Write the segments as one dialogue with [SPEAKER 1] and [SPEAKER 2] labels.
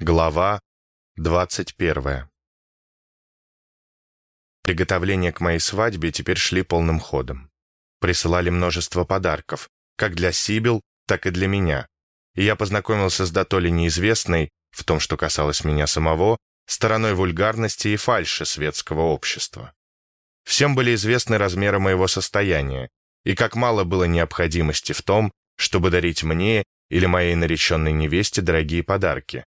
[SPEAKER 1] Глава 21 Приготовления к моей свадьбе теперь шли полным ходом. Присылали множество подарков, как для Сибил, так и для меня. И я познакомился с дотоле неизвестной, в том, что касалось меня самого, стороной вульгарности и фальши светского общества. Всем были известны размеры моего состояния, и как мало было необходимости в том, чтобы дарить мне или моей нареченной невесте дорогие подарки,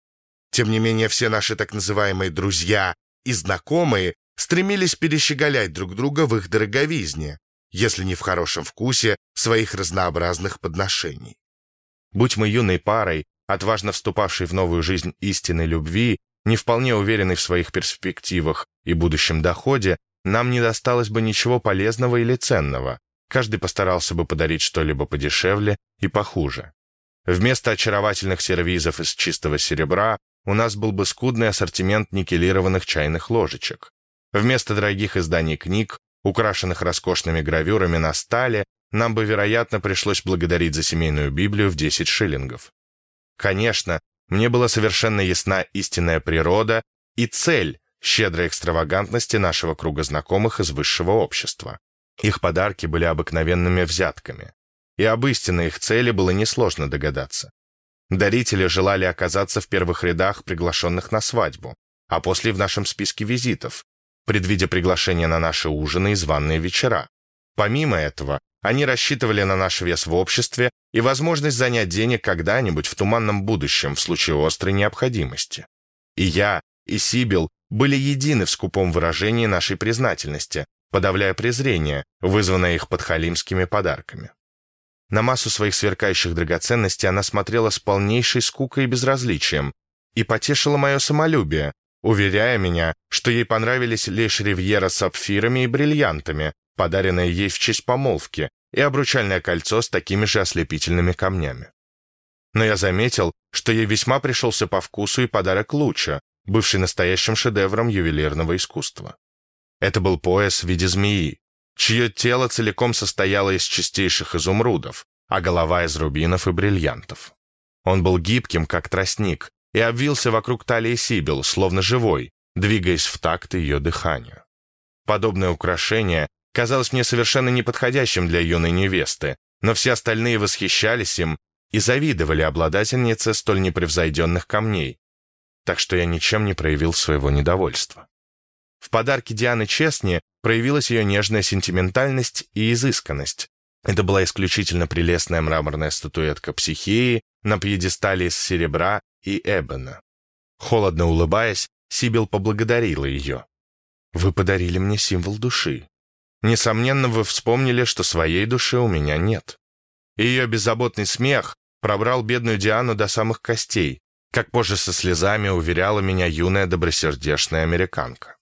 [SPEAKER 1] тем не менее, все наши так называемые друзья и знакомые стремились перещеголять друг друга в их дороговизне, если не в хорошем вкусе своих разнообразных подношений. Будь мы юной парой, отважно вступавшей в новую жизнь истинной любви, не вполне уверенной в своих перспективах и будущем доходе, нам не досталось бы ничего полезного или ценного. Каждый постарался бы подарить что-либо подешевле и похуже. Вместо очаровательных сервизов из чистого серебра у нас был бы скудный ассортимент никелированных чайных ложечек. Вместо дорогих изданий книг, украшенных роскошными гравюрами на стале, нам бы, вероятно, пришлось благодарить за семейную Библию в 10 шиллингов. Конечно, мне была совершенно ясна истинная природа и цель щедрой экстравагантности нашего круга знакомых из высшего общества. Их подарки были обыкновенными взятками. И об истинной их цели было несложно догадаться. Дарители желали оказаться в первых рядах приглашенных на свадьбу, а после в нашем списке визитов, предвидя приглашение на наши ужины и званные вечера. Помимо этого, они рассчитывали на наш вес в обществе и возможность занять денег когда-нибудь в туманном будущем в случае острой необходимости. И я, и Сибил были едины в скупом выражении нашей признательности, подавляя презрение, вызванное их подхалимскими подарками. На массу своих сверкающих драгоценностей она смотрела с полнейшей скукой и безразличием и потешила мое самолюбие, уверяя меня, что ей понравились лишь ривьера с сапфирами и бриллиантами, подаренные ей в честь помолвки, и обручальное кольцо с такими же ослепительными камнями. Но я заметил, что ей весьма пришелся по вкусу и подарок луча, бывший настоящим шедевром ювелирного искусства. Это был пояс в виде змеи, чье тело целиком состояло из чистейших изумрудов, а голова из рубинов и бриллиантов. Он был гибким, как тростник, и обвился вокруг талии Сибил, словно живой, двигаясь в такт ее дыханию. Подобное украшение казалось мне совершенно неподходящим для юной невесты, но все остальные восхищались им и завидовали обладательнице столь непревзойденных камней, так что я ничем не проявил своего недовольства. В подарке Дианы Честни проявилась ее нежная сентиментальность и изысканность. Это была исключительно прелестная мраморная статуэтка психеи на пьедестале из серебра и эбена. Холодно улыбаясь, Сибил поблагодарила ее. «Вы подарили мне символ души. Несомненно, вы вспомнили, что своей души у меня нет». Ее беззаботный смех пробрал бедную Диану до самых костей, как позже со слезами уверяла меня юная добросердечная американка.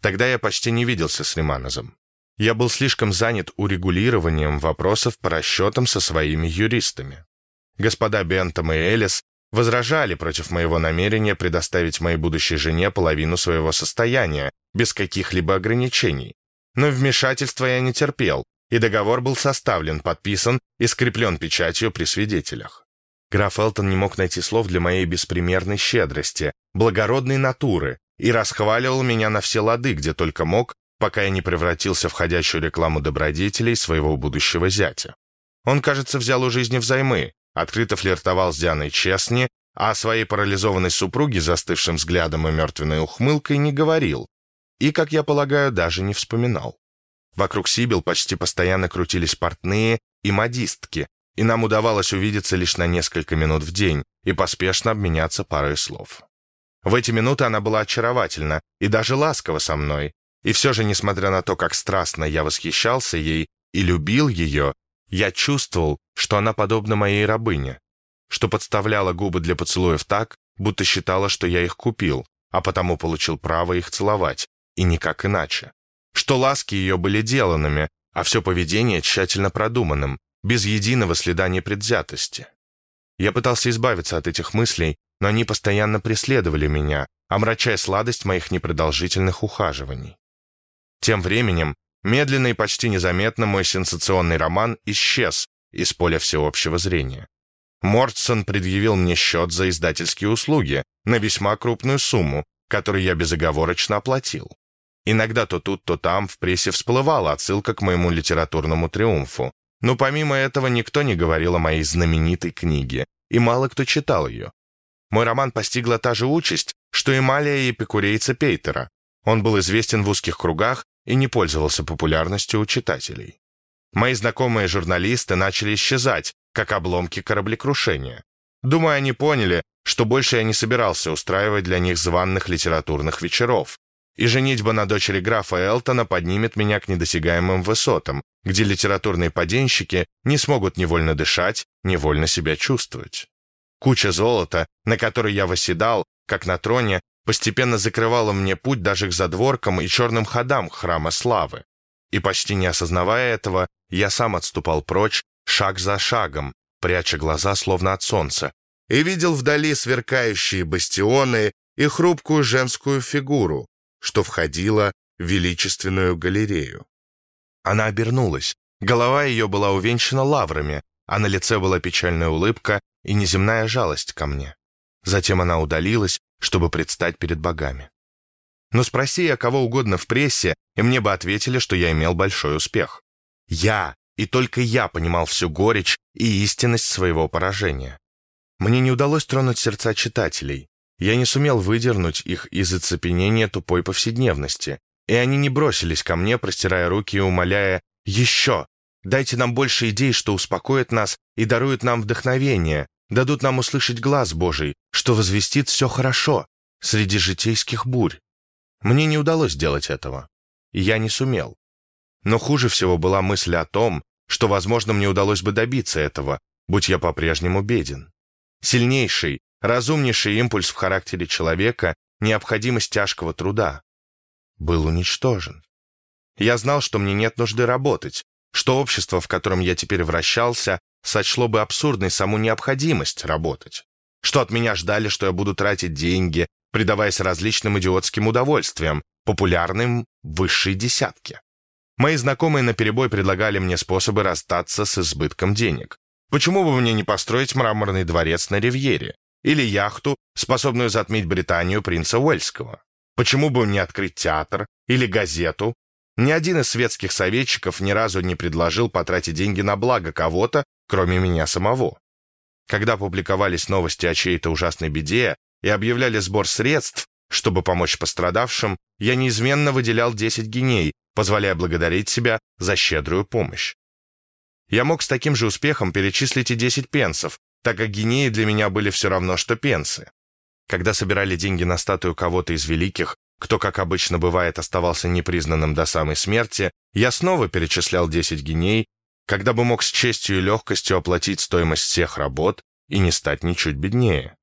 [SPEAKER 1] Тогда я почти не виделся с Риманозом. Я был слишком занят урегулированием вопросов по расчетам со своими юристами. Господа Бентом и Элис возражали против моего намерения предоставить моей будущей жене половину своего состояния, без каких-либо ограничений. Но вмешательства я не терпел, и договор был составлен, подписан и скреплен печатью при свидетелях. Граф Элтон не мог найти слов для моей беспримерной щедрости, благородной натуры, и расхваливал меня на все лады, где только мог, пока я не превратился в ходячую рекламу добродетелей своего будущего зятя. Он, кажется, взял у жизни взаймы, открыто флиртовал с Дианой Честни, а о своей парализованной супруге застывшим взглядом и мертвенной ухмылкой не говорил, и, как я полагаю, даже не вспоминал. Вокруг Сибил почти постоянно крутились портные и модистки, и нам удавалось увидеться лишь на несколько минут в день и поспешно обменяться парой слов. В эти минуты она была очаровательна и даже ласкова со мной. И все же, несмотря на то, как страстно я восхищался ей и любил ее, я чувствовал, что она подобна моей рабыне, что подставляла губы для поцелуев так, будто считала, что я их купил, а потому получил право их целовать, и никак иначе. Что ласки ее были деланными, а все поведение тщательно продуманным, без единого следа непредвзятости. Я пытался избавиться от этих мыслей, но они постоянно преследовали меня, омрачая сладость моих непродолжительных ухаживаний. Тем временем, медленно и почти незаметно мой сенсационный роман исчез из поля всеобщего зрения. Мортсон предъявил мне счет за издательские услуги на весьма крупную сумму, которую я безоговорочно оплатил. Иногда то тут, то там в прессе всплывала отсылка к моему литературному триумфу, но помимо этого никто не говорил о моей знаменитой книге, и мало кто читал ее. Мой роман постигла та же участь, что и Малия и эпикурейца Пейтера. Он был известен в узких кругах и не пользовался популярностью у читателей. Мои знакомые журналисты начали исчезать, как обломки кораблекрушения. Думаю, они поняли, что больше я не собирался устраивать для них званных литературных вечеров, и женитьба на дочери графа Элтона поднимет меня к недосягаемым высотам, где литературные поденщики не смогут невольно дышать, невольно себя чувствовать. Куча золота, на которой я восседал, как на троне, постепенно закрывала мне путь даже к задворкам и черным ходам храма славы. И почти не осознавая этого, я сам отступал прочь, шаг за шагом, пряча глаза словно от солнца, и видел вдали сверкающие бастионы и хрупкую женскую фигуру, что входила в величественную галерею. Она обернулась. Голова ее была увенчана лаврами, а на лице была печальная улыбка и неземная жалость ко мне. Затем она удалилась, чтобы предстать перед богами. Но спроси я кого угодно в прессе, и мне бы ответили, что я имел большой успех. Я, и только я понимал всю горечь и истинность своего поражения. Мне не удалось тронуть сердца читателей. Я не сумел выдернуть их из оцепенения тупой повседневности, и они не бросились ко мне, простирая руки и умоляя «Еще! Дайте нам больше идей, что успокоит нас и дарует нам вдохновение, дадут нам услышать глаз Божий, что возвестит все хорошо среди житейских бурь». Мне не удалось сделать этого. И я не сумел. Но хуже всего была мысль о том, что, возможно, мне удалось бы добиться этого, будь я по-прежнему беден. Сильнейший, разумнейший импульс в характере человека — необходимость тяжкого труда. Был уничтожен. Я знал, что мне нет нужды работать, что общество, в котором я теперь вращался, сочло бы абсурдной саму необходимость работать, что от меня ждали, что я буду тратить деньги, предаваясь различным идиотским удовольствиям, популярным в высшей десятке. Мои знакомые наперебой предлагали мне способы расстаться с избытком денег. Почему бы мне не построить мраморный дворец на Ривьере? Или яхту, способную затмить Британию принца Уэльского? Почему бы не открыть театр или газету? Ни один из светских советчиков ни разу не предложил потратить деньги на благо кого-то, кроме меня самого. Когда публиковались новости о чьей-то ужасной беде, и объявляли сбор средств, чтобы помочь пострадавшим, я неизменно выделял 10 геней, позволяя благодарить себя за щедрую помощь. Я мог с таким же успехом перечислить и 10 пенсов, так как гинеи для меня были все равно, что пенсы. Когда собирали деньги на статую кого-то из великих, кто, как обычно бывает, оставался непризнанным до самой смерти, я снова перечислял 10 геней, когда бы мог с честью и легкостью оплатить стоимость всех работ и не стать ничуть беднее.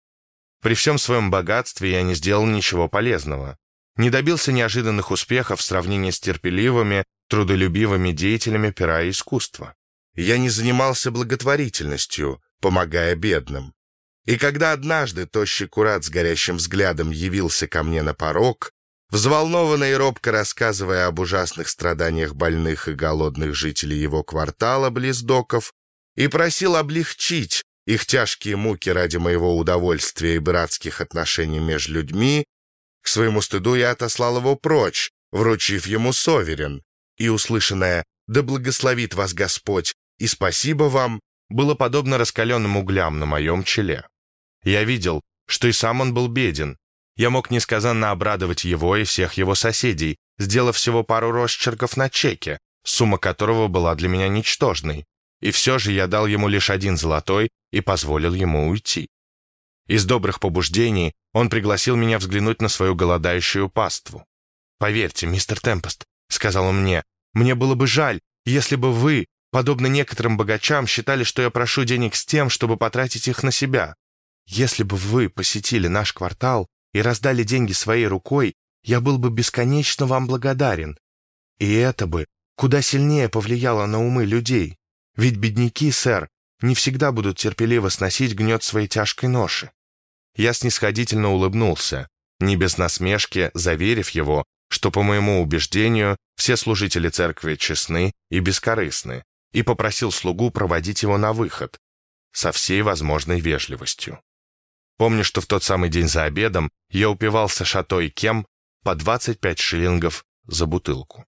[SPEAKER 1] При всем своем богатстве я не сделал ничего полезного. Не добился неожиданных успехов в сравнении с терпеливыми, трудолюбивыми деятелями пера и искусства. Я не занимался благотворительностью, помогая бедным. И когда однажды тощий курат с горящим взглядом явился ко мне на порог, взволнованно и робко рассказывая об ужасных страданиях больных и голодных жителей его квартала близ доков, и просил облегчить их тяжкие муки ради моего удовольствия и братских отношений между людьми, к своему стыду я отослал его прочь, вручив ему соверен, и услышанное «Да благословит вас Господь» и «Спасибо вам» было подобно раскаленным углям на моем челе. Я видел, что и сам он был беден. Я мог несказанно обрадовать его и всех его соседей, сделав всего пару росчерков на чеке, сумма которого была для меня ничтожной, и все же я дал ему лишь один золотой и позволил ему уйти. Из добрых побуждений он пригласил меня взглянуть на свою голодающую паству. «Поверьте, мистер Темпест», — сказал он мне, — «мне было бы жаль, если бы вы, подобно некоторым богачам, считали, что я прошу денег с тем, чтобы потратить их на себя. Если бы вы посетили наш квартал и раздали деньги своей рукой, я был бы бесконечно вам благодарен. И это бы куда сильнее повлияло на умы людей. Ведь бедняки, сэр, не всегда будут терпеливо сносить гнет своей тяжкой ноши. Я снисходительно улыбнулся, не без насмешки заверив его, что, по моему убеждению, все служители церкви честны и бескорыстны, и попросил слугу проводить его на выход. со всей возможной вежливостью. Помню, что в тот самый день за обедом я упивался шато и кем по 25 шиллингов за бутылку.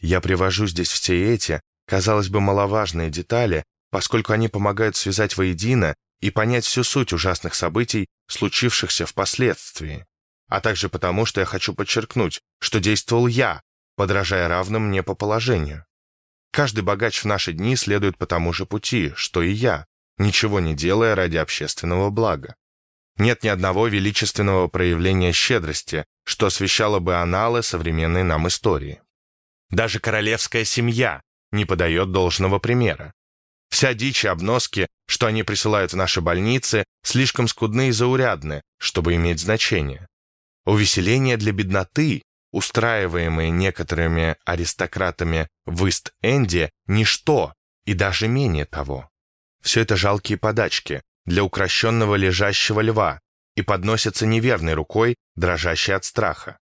[SPEAKER 1] Я привожу здесь все эти, казалось бы, маловажные детали, поскольку они помогают связать воедино и понять всю суть ужасных событий, случившихся впоследствии, а также потому, что я хочу подчеркнуть, что действовал я, подражая равным мне по положению. Каждый богач в наши дни следует по тому же пути, что и я, ничего не делая ради общественного блага. Нет ни одного величественного проявления щедрости, что освещало бы аналы современной нам истории. Даже королевская семья не подает должного примера. Вся дичь и обноски, что они присылают в наши больницы, слишком скудны и заурядны, чтобы иметь значение. Увеселения для бедноты, устраиваемые некоторыми аристократами в Ист-Энде, ничто и даже менее того. Все это жалкие подачки для укращенного лежащего льва и подносятся неверной рукой, дрожащей от страха.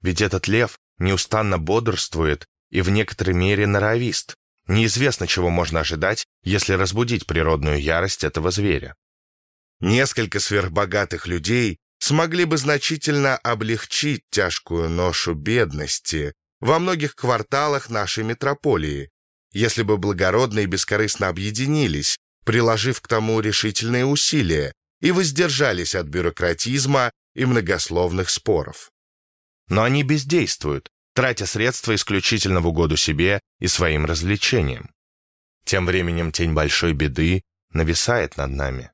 [SPEAKER 1] Ведь этот лев неустанно бодрствует и в некоторой мере норовист. Неизвестно, чего можно ожидать, если разбудить природную ярость этого зверя. Несколько сверхбогатых людей смогли бы значительно облегчить тяжкую ношу бедности во многих кварталах нашей метрополии, если бы благородно и бескорыстно объединились, приложив к тому решительные усилия, и воздержались от бюрократизма и многословных споров. Но они бездействуют, тратя средства исключительно в угоду себе и своим развлечениям. Тем временем тень большой беды нависает над нами.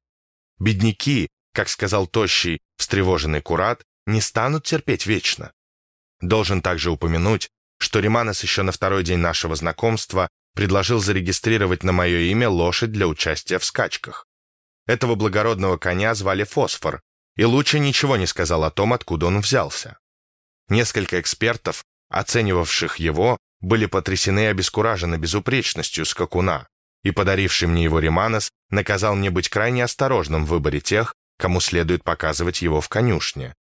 [SPEAKER 1] Бедняки, как сказал тощий, встревоженный Курат, не станут терпеть вечно. Должен также упомянуть, что Риманес еще на второй день нашего знакомства предложил зарегистрировать на мое имя лошадь для участия в скачках. Этого благородного коня звали Фосфор, и лучше ничего не сказал о том, откуда он взялся. Несколько экспертов, оценивавших его, были потрясены и обескуражены безупречностью скакуна, и подаривший мне его Риманос наказал мне быть крайне осторожным в выборе тех, кому следует показывать его в конюшне,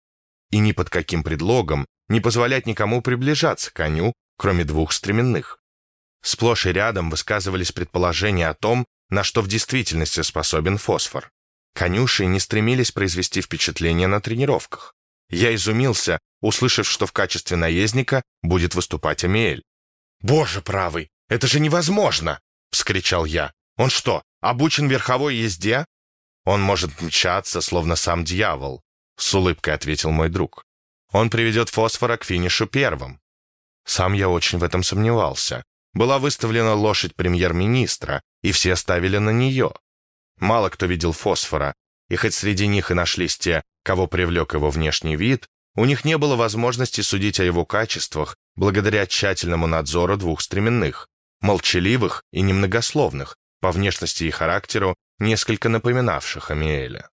[SPEAKER 1] и ни под каким предлогом не позволять никому приближаться к коню, кроме двух стременных. Сплошь и рядом высказывались предположения о том, на что в действительности способен фосфор. Конюши не стремились произвести впечатление на тренировках. Я изумился, услышав, что в качестве наездника будет выступать Амиэль. «Боже правый, это же невозможно!» — вскричал я. «Он что, обучен верховой езде?» «Он может мчаться, словно сам дьявол», — с улыбкой ответил мой друг. «Он приведет фосфора к финишу первым». Сам я очень в этом сомневался была выставлена лошадь премьер-министра, и все ставили на нее. Мало кто видел фосфора, и хоть среди них и нашлись те, кого привлек его внешний вид, у них не было возможности судить о его качествах благодаря тщательному надзору двух стременных, молчаливых и немногословных, по внешности и характеру, несколько напоминавших Амиэля.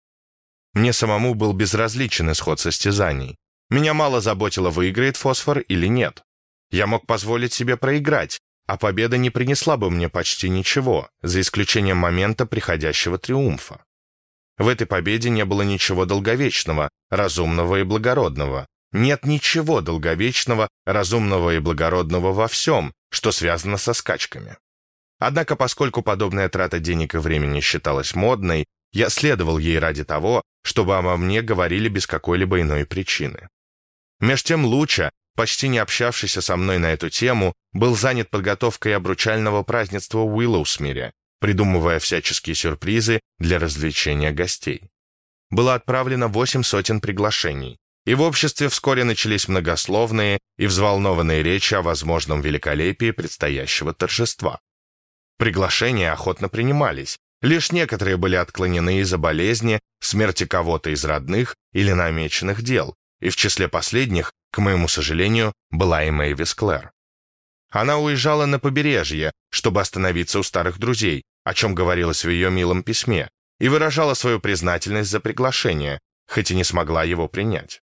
[SPEAKER 1] Мне самому был безразличен исход состязаний. Меня мало заботило, выиграет фосфор или нет. Я мог позволить себе проиграть, а победа не принесла бы мне почти ничего, за исключением момента приходящего триумфа. В этой победе не было ничего долговечного, разумного и благородного. Нет ничего долговечного, разумного и благородного во всем, что связано со скачками. Однако, поскольку подобная трата денег и времени считалась модной, я следовал ей ради того, чтобы обо мне говорили без какой-либо иной причины. Меж тем Луча, почти не общавшийся со мной на эту тему, был занят подготовкой обручального празднества в Уиллоусмире, придумывая всяческие сюрпризы для развлечения гостей. Было отправлено восемь сотен приглашений, и в обществе вскоре начались многословные и взволнованные речи о возможном великолепии предстоящего торжества. Приглашения охотно принимались, лишь некоторые были отклонены из-за болезни, смерти кого-то из родных или намеченных дел, и в числе последних к моему сожалению, была и Мэйвис Клэр. Она уезжала на побережье, чтобы остановиться у старых друзей, о чем говорилось в ее милом письме, и выражала свою признательность за приглашение, хоть и не смогла его принять.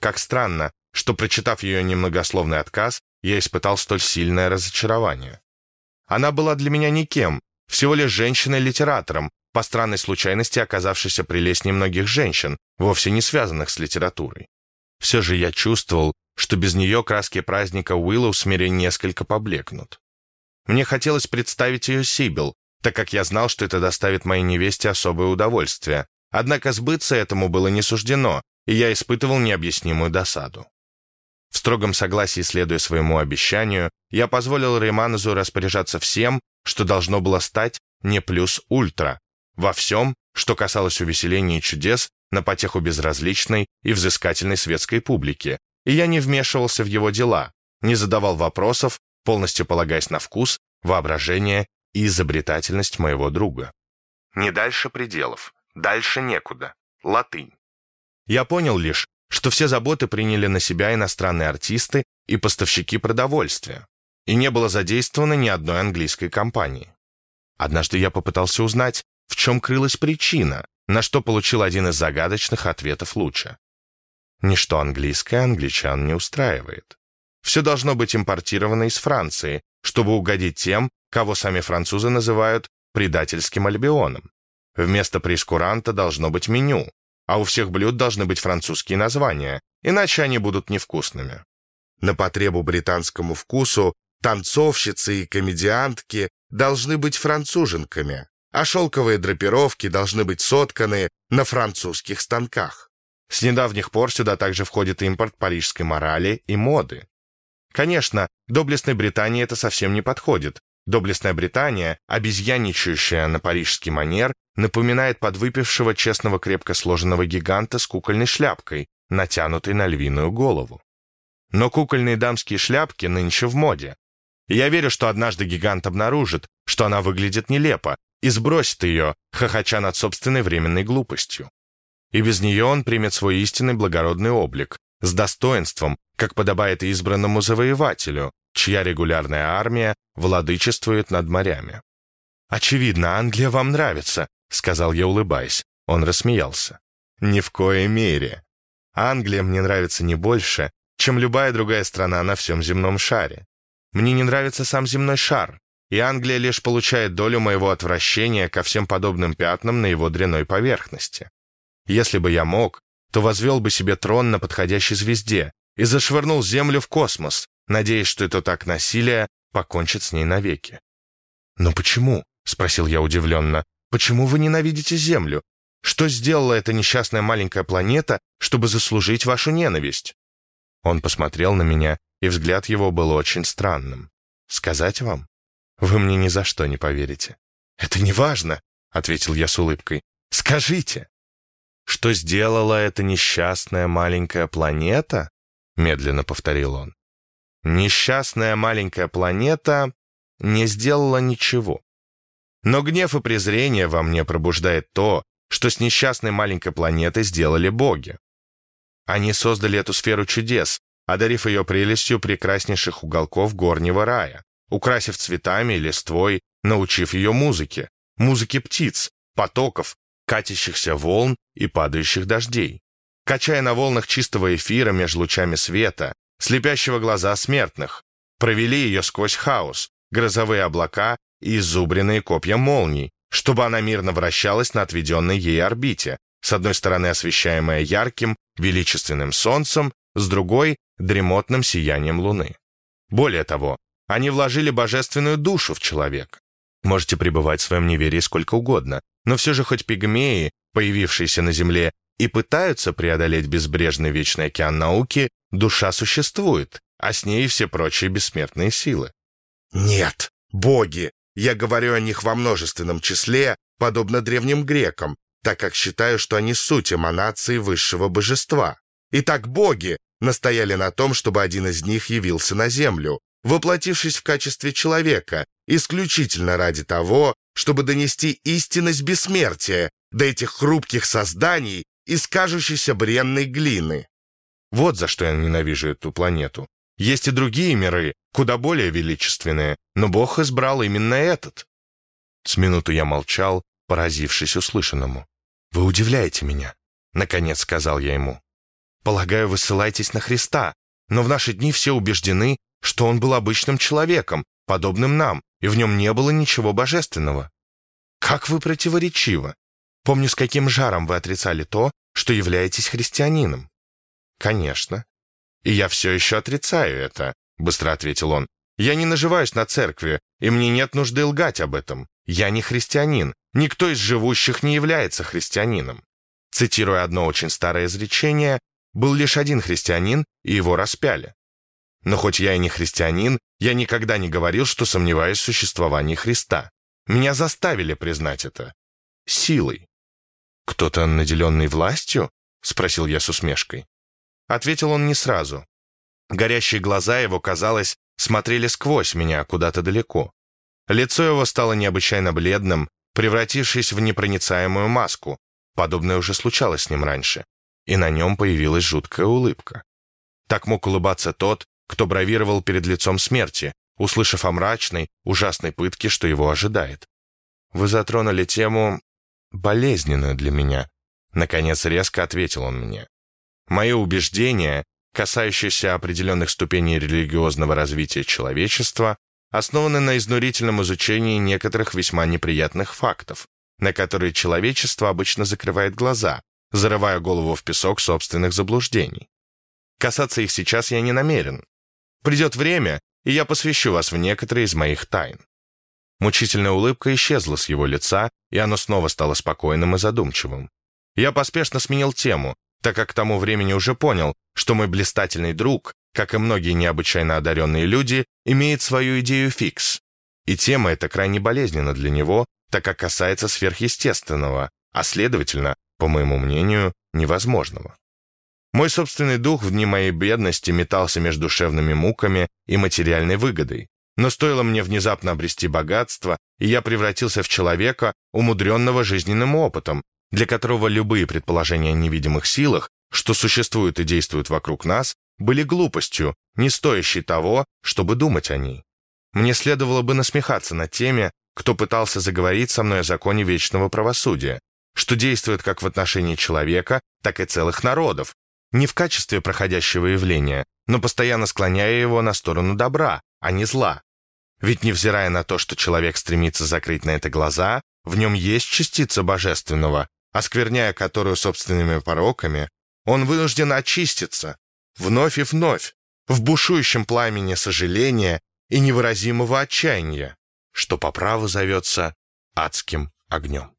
[SPEAKER 1] Как странно, что, прочитав ее немногословный отказ, я испытал столь сильное разочарование. Она была для меня никем, всего лишь женщиной-литератором, по странной случайности оказавшейся прелестнее многих женщин, вовсе не связанных с литературой. Все же я чувствовал, что без нее краски праздника Уиллоусмире несколько поблекнут. Мне хотелось представить ее Сибил, так как я знал, что это доставит моей невесте особое удовольствие. Однако сбыться этому было не суждено, и я испытывал необъяснимую досаду. В строгом согласии, следуя своему обещанию, я позволил Реманезу распоряжаться всем, что должно было стать не плюс ультра, во всем, что касалось увеселения и чудес на потеху безразличной и взыскательной светской публики, и я не вмешивался в его дела, не задавал вопросов, полностью полагаясь на вкус, воображение и изобретательность моего друга. Не дальше пределов, дальше некуда. Латынь. Я понял лишь, что все заботы приняли на себя иностранные артисты и поставщики продовольствия, и не было задействовано ни одной английской компании. Однажды я попытался узнать, в чем крылась причина, на что получил один из загадочных ответов лучше. Ничто английское англичан не устраивает. Все должно быть импортировано из Франции, чтобы угодить тем, кого сами французы называют предательским альбионом. Вместо прескуранта должно быть меню, а у всех блюд должны быть французские названия, иначе они будут невкусными. На потребу британскому вкусу танцовщицы и комедиантки должны быть француженками, а шелковые драпировки должны быть сотканы на французских станках. С недавних пор сюда также входит импорт парижской морали и моды. Конечно, доблестной Британии это совсем не подходит. Доблестная Британия, обезьяничающая на парижский манер, напоминает подвыпившего честного крепко сложенного гиганта с кукольной шляпкой, натянутой на львиную голову. Но кукольные дамские шляпки нынче в моде. И я верю, что однажды гигант обнаружит, что она выглядит нелепо, и сбросит ее, хохоча над собственной временной глупостью. И без нее он примет свой истинный благородный облик, с достоинством, как подобает избранному завоевателю, чья регулярная армия владычествует над морями. «Очевидно, Англия вам нравится», — сказал я, улыбаясь. Он рассмеялся. «Ни в коей мере. Англия мне нравится не больше, чем любая другая страна на всем земном шаре. Мне не нравится сам земной шар, и Англия лишь получает долю моего отвращения ко всем подобным пятнам на его дряной поверхности. Если бы я мог, то возвел бы себе трон на подходящей звезде и зашвырнул Землю в космос, надеясь, что это так насилие покончит с ней навеки. «Но почему?» — спросил я удивленно. «Почему вы ненавидите Землю? Что сделала эта несчастная маленькая планета, чтобы заслужить вашу ненависть?» Он посмотрел на меня, и взгляд его был очень странным. «Сказать вам? Вы мне ни за что не поверите». «Это не важно», — ответил я с улыбкой. «Скажите». «Что сделала эта несчастная маленькая планета?» — медленно повторил он. «Несчастная маленькая планета не сделала ничего. Но гнев и презрение во мне пробуждает то, что с несчастной маленькой планетой сделали боги. Они создали эту сферу чудес, одарив ее прелестью прекраснейших уголков горнего рая, украсив цветами листвой, научив ее музыке, музыке птиц, потоков, катящихся волн и падающих дождей. Качая на волнах чистого эфира между лучами света, слепящего глаза смертных, провели ее сквозь хаос, грозовые облака и изубренные копья молний, чтобы она мирно вращалась на отведенной ей орбите, с одной стороны освещаемая ярким, величественным солнцем, с другой — дремотным сиянием луны. Более того, они вложили божественную душу в человека. Можете пребывать в своем неверии сколько угодно, но все же хоть пигмеи, появившиеся на Земле, и пытаются преодолеть безбрежный вечный океан науки, душа существует, а с ней и все прочие бессмертные силы. Нет, боги, я говорю о них во множественном числе, подобно древним грекам, так как считаю, что они суть эманации высшего божества. Итак, боги настояли на том, чтобы один из них явился на землю, воплотившись в качестве человека, исключительно ради того, чтобы донести истинность бессмертия до этих хрупких созданий из кажущейся бренной глины. Вот за что я ненавижу эту планету. Есть и другие миры, куда более величественные, но Бог избрал именно этот. С минуту я молчал, поразившись услышанному. «Вы удивляете меня», — наконец сказал я ему. «Полагаю, вы ссылаетесь на Христа, но в наши дни все убеждены, что он был обычным человеком, подобным нам, и в нем не было ничего божественного. Как вы противоречивы. Помню, с каким жаром вы отрицали то, что являетесь христианином. Конечно. И я все еще отрицаю это, быстро ответил он. Я не наживаюсь на церкви, и мне нет нужды лгать об этом. «Я не христианин, никто из живущих не является христианином». Цитируя одно очень старое изречение, «Был лишь один христианин, и его распяли». Но хоть я и не христианин, я никогда не говорил, что сомневаюсь в существовании Христа. Меня заставили признать это. Силой. «Кто-то, наделенный властью?» — спросил я с усмешкой. Ответил он не сразу. Горящие глаза его, казалось, смотрели сквозь меня куда-то далеко. Лицо его стало необычайно бледным, превратившись в непроницаемую маску. Подобное уже случалось с ним раньше. И на нем появилась жуткая улыбка. Так мог улыбаться тот, кто бравировал перед лицом смерти, услышав о мрачной, ужасной пытке, что его ожидает. Вы затронули тему болезненную для меня. Наконец резко ответил он мне. Мое убеждение, касающееся определенных ступеней религиозного развития человечества, основаны на изнурительном изучении некоторых весьма неприятных фактов, на которые человечество обычно закрывает глаза, зарывая голову в песок собственных заблуждений. Касаться их сейчас я не намерен. Придет время, и я посвящу вас в некоторые из моих тайн. Мучительная улыбка исчезла с его лица, и оно снова стало спокойным и задумчивым. Я поспешно сменил тему, так как к тому времени уже понял, что мой блистательный друг, как и многие необычайно одаренные люди, имеет свою идею фикс. И тема эта крайне болезненна для него, так как касается сверхъестественного, а следовательно, по моему мнению, невозможного. Мой собственный дух в дни моей бедности метался между душевными муками и материальной выгодой. Но стоило мне внезапно обрести богатство, и я превратился в человека, умудренного жизненным опытом, для которого любые предположения о невидимых силах, что существуют и действуют вокруг нас, были глупостью, не стоящей того, чтобы думать о ней. Мне следовало бы насмехаться над теми, кто пытался заговорить со мной о законе вечного правосудия, что действует как в отношении человека, так и целых народов, не в качестве проходящего явления, но постоянно склоняя его на сторону добра, а не зла. Ведь невзирая на то, что человек стремится закрыть на это глаза, в нем есть частица божественного, оскверняя которую собственными пороками, он вынужден очиститься, вновь и вновь, в бушующем пламени сожаления и невыразимого отчаяния, что по праву зовется адским огнем.